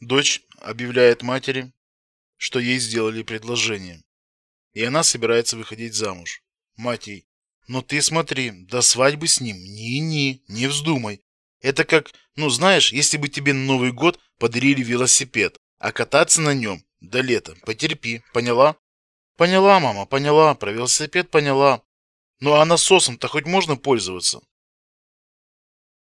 Дочь объявляет матери, что ей сделали предложение, и она собирается выходить замуж. Мать ей: "Но ты смотри, до свадьбы с ним ни-ни, не вздумай. Это как, ну знаешь, если бы тебе на Новый год подарили велосипед, а кататься на нем до лета потерпи, поняла?" Поняла, мама, поняла, про велосипед поняла. Ну а насосом-то хоть можно пользоваться?